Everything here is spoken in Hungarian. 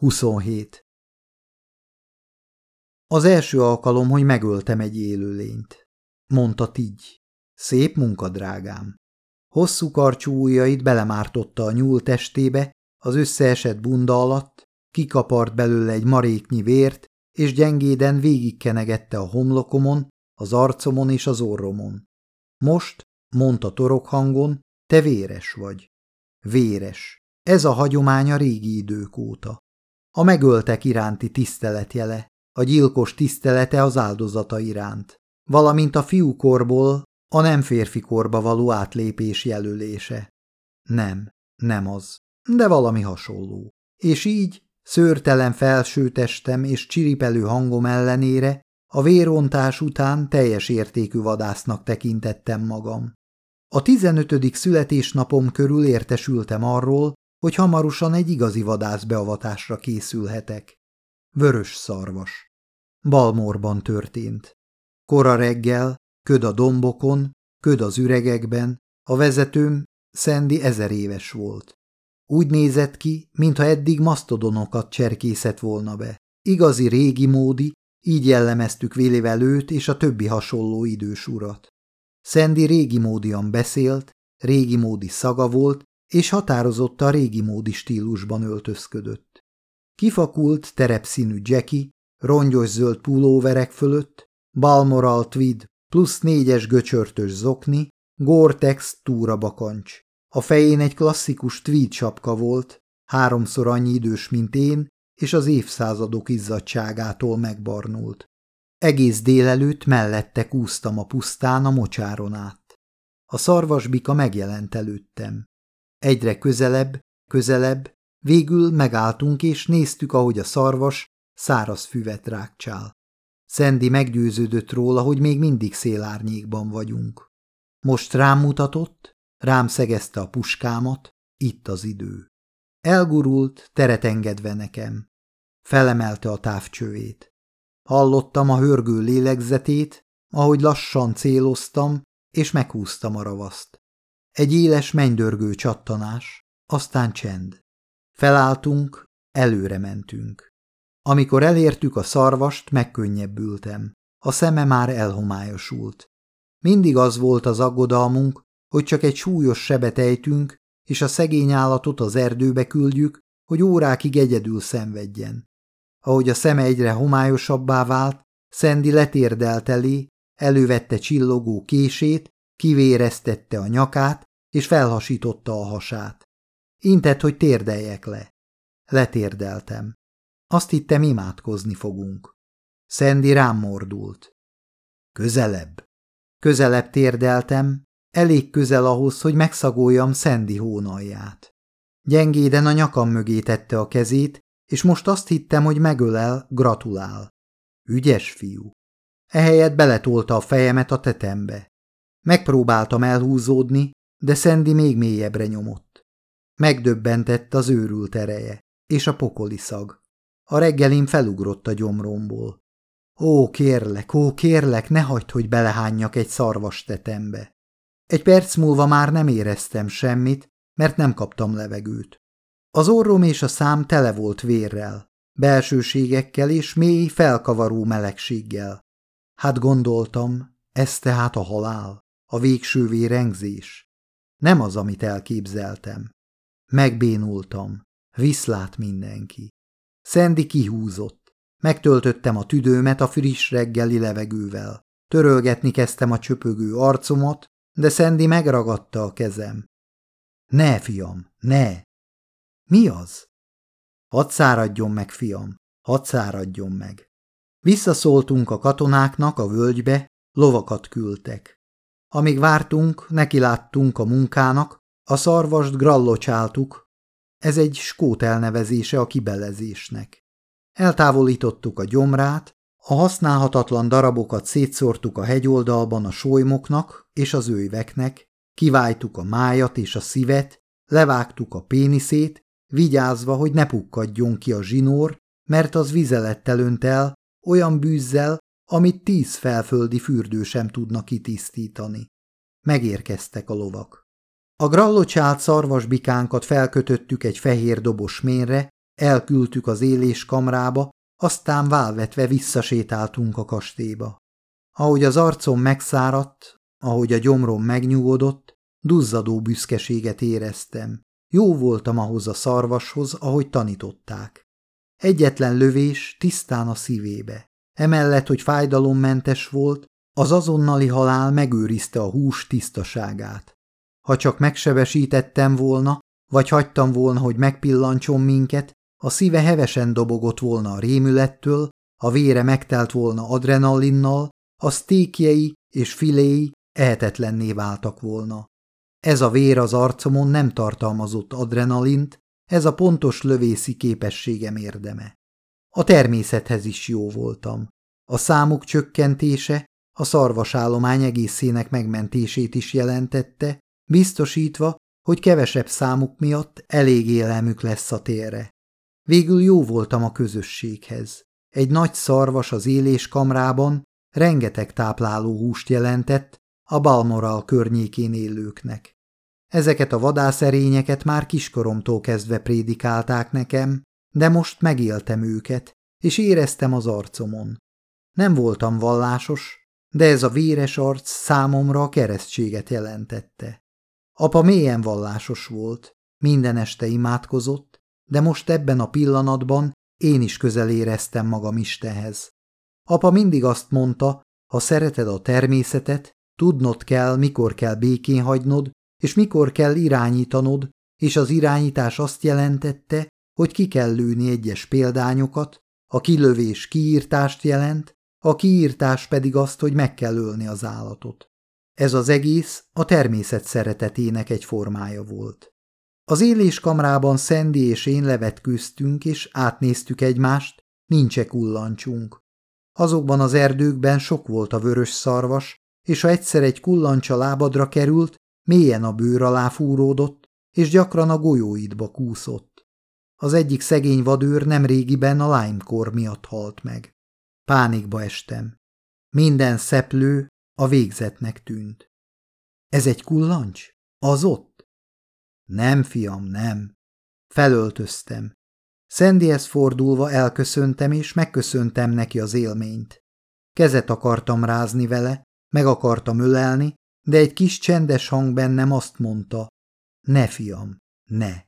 27. Az első alkalom, hogy megöltem egy élőlényt. Mondta így. Szép munka, drágám. Hosszú karcsú ujjait belemártotta a nyúl testébe, az összeesett bunda alatt, kikapart belőle egy maréknyi vért, és gyengéden végigkenegette a homlokomon, az arcomon és az orromon. Most, mondta torok hangon, te véres vagy. Véres. Ez a hagyomány a régi idők óta. A megöltek iránti tiszteletjele, a gyilkos tisztelete az áldozata iránt, valamint a fiúkorból a nem férfi korba való átlépés jelölése. Nem, nem az, de valami hasonló. És így, szőrtelen felsőtestem és csiripelő hangom ellenére, a vérontás után teljes értékű vadásznak tekintettem magam. A tizenötödik születésnapom körül értesültem arról, hogy hamarosan egy igazi vadászbeavatásra készülhetek. Vörös szarvas. Balmorban történt. Kora reggel, köd a dombokon, köd az üregekben, a vezetőm Szendi ezer éves volt. Úgy nézett ki, mintha eddig masztodonokat cserkészett volna be. Igazi régi módi, így jellemeztük vélével őt és a többi hasonló idős urat. Szendi régi módian beszélt, régi módi szaga volt, és határozott a régi módi stílusban öltözködött. Kifakult, terepszínű Jackie, rongyos zöld pulóverek fölött, balmoral tweed plusz négyes göcsörtös zokni, Gore-Tex túrabakancs. A fején egy klasszikus tweed sapka volt, háromszor annyi idős, mint én, és az évszázadok izzadságától megbarnult. Egész délelőtt mellette kúztam a pusztán a mocsáron át. A szarvasbika megjelent előttem. Egyre közelebb, közelebb, végül megálltunk és néztük, ahogy a szarvas száraz füvet rákcsál. Szendi meggyőződött róla, hogy még mindig szélárnyékban vagyunk. Most rám mutatott, rám szegezte a puskámat, itt az idő. Elgurult, teret engedve nekem. Felemelte a távcsövét. Hallottam a hörgő lélegzetét, ahogy lassan céloztam, és meghúztam a ravaszt. Egy éles mennydörgő csattanás, aztán csend. Felálltunk, előre mentünk. Amikor elértük a szarvast, megkönnyebbültem. A szeme már elhomályosult. Mindig az volt az aggodalmunk, hogy csak egy súlyos sebet ejtünk, és a szegény állatot az erdőbe küldjük, hogy órákig egyedül szenvedjen. Ahogy a szeme egyre homályosabbá vált, Szendi letérdelt elé, elővette csillogó kését, kivéreztette a nyakát, és felhasította a hasát. Intett, hogy térdeljek le. Letérdeltem. Azt hittem, imádkozni fogunk. Szendi rám mordult. Közelebb. Közelebb térdeltem, elég közel ahhoz, hogy megszagoljam Szendi hónalját. Gyengéden a nyakam mögé tette a kezét, és most azt hittem, hogy megölel, gratulál. Ügyes fiú. Ehelyett beletolta a fejemet a tetembe. Megpróbáltam elhúzódni, de Szendi még mélyebbre nyomott. Megdöbbentett az őrült ereje, és a pokoli szag. A reggelim felugrott a gyomromból. Ó, kérlek, ó, kérlek, ne hagyd, hogy belehányjak egy szarvas tetembe. Egy perc múlva már nem éreztem semmit, mert nem kaptam levegőt. Az orrom és a szám tele volt vérrel, belsőségekkel és mély, felkavaró melegséggel. Hát gondoltam, ez tehát a halál, a végső vérengzés. Nem az, amit elképzeltem. Megbénultam, viszlát mindenki. Szendi kihúzott. Megtöltöttem a tüdőmet a friss reggeli levegővel. Törölgetni kezdtem a csöpögő arcomat, de Szendi megragadta a kezem. Ne, fiam, ne! Mi az? Hadd száradjon meg, fiam, hadd száradjon meg. Visszaszóltunk a katonáknak a völgybe, lovakat küldtek. Amíg vártunk, nekiláttunk a munkának, a szarvast grallocsáltuk, ez egy skót elnevezése a kibelezésnek. Eltávolítottuk a gyomrát, a használhatatlan darabokat szétszórtuk a hegyoldalban a solymoknak és az őveknek, kiváltuk a májat és a szívet, levágtuk a péniszét, vigyázva, hogy ne pukkadjon ki a zsinór, mert az vizelettel önt el, olyan bűzzel, amit tíz felföldi fürdő sem tudna kitisztítani. Megérkeztek a lovak. A grallocsált szarvasbikánkat felkötöttük egy fehér dobos ménre, elküldtük az éléskamrába, aztán válvetve visszasétáltunk a kastélyba. Ahogy az arcom megszáradt, ahogy a gyomrom megnyugodott, duzzadó büszkeséget éreztem. Jó voltam ahhoz a szarvashoz, ahogy tanították. Egyetlen lövés tisztán a szívébe. Emellett, hogy fájdalommentes volt, az azonnali halál megőrizte a hús tisztaságát. Ha csak megsebesítettem volna, vagy hagytam volna, hogy megpillancson minket, a szíve hevesen dobogott volna a rémülettől, a vére megtelt volna adrenalinnal, a sztékjei és filéi ehetetlenné váltak volna. Ez a vér az arcomon nem tartalmazott adrenalint, ez a pontos lövészi képességem érdeme. A természethez is jó voltam. A számuk csökkentése a szarvasállomány egészének megmentését is jelentette, biztosítva, hogy kevesebb számuk miatt elég élelmük lesz a térre. Végül jó voltam a közösséghez. Egy nagy szarvas az éléskamrában rengeteg tápláló húst jelentett a Balmoral környékén élőknek. Ezeket a vadászerényeket már kiskoromtól kezdve prédikálták nekem, de most megéltem őket, és éreztem az arcomon. Nem voltam vallásos, de ez a véres arc számomra a keresztséget jelentette. Apa mélyen vallásos volt, minden este imádkozott, de most ebben a pillanatban én is közel éreztem magam Istenhez. Apa mindig azt mondta, ha szereted a természetet, tudnod kell, mikor kell békén hagynod, és mikor kell irányítanod, és az irányítás azt jelentette, hogy ki kell lőni egyes példányokat, a kilövés kiírtást jelent, a kiírtás pedig azt, hogy meg kell ölni az állatot. Ez az egész a természet szeretetének egy formája volt. Az éléskamrában Szendi és én levetkőztünk, és átnéztük egymást, nincsek kullancsunk. Azokban az erdőkben sok volt a vörös szarvas, és ha egyszer egy kullancsa lábadra került, mélyen a bőr alá fúródott, és gyakran a golyóidba kúszott. Az egyik szegény vadőr nem régiben a lime miatt halt meg. Pánikba estem. Minden szeplő a végzetnek tűnt. Ez egy kullancs? Az ott? Nem, fiam, nem. Felöltöztem. Szendihez fordulva elköszöntem, és megköszöntem neki az élményt. Kezet akartam rázni vele, meg akartam ölelni, de egy kis csendes hang bennem azt mondta, ne fiam, ne.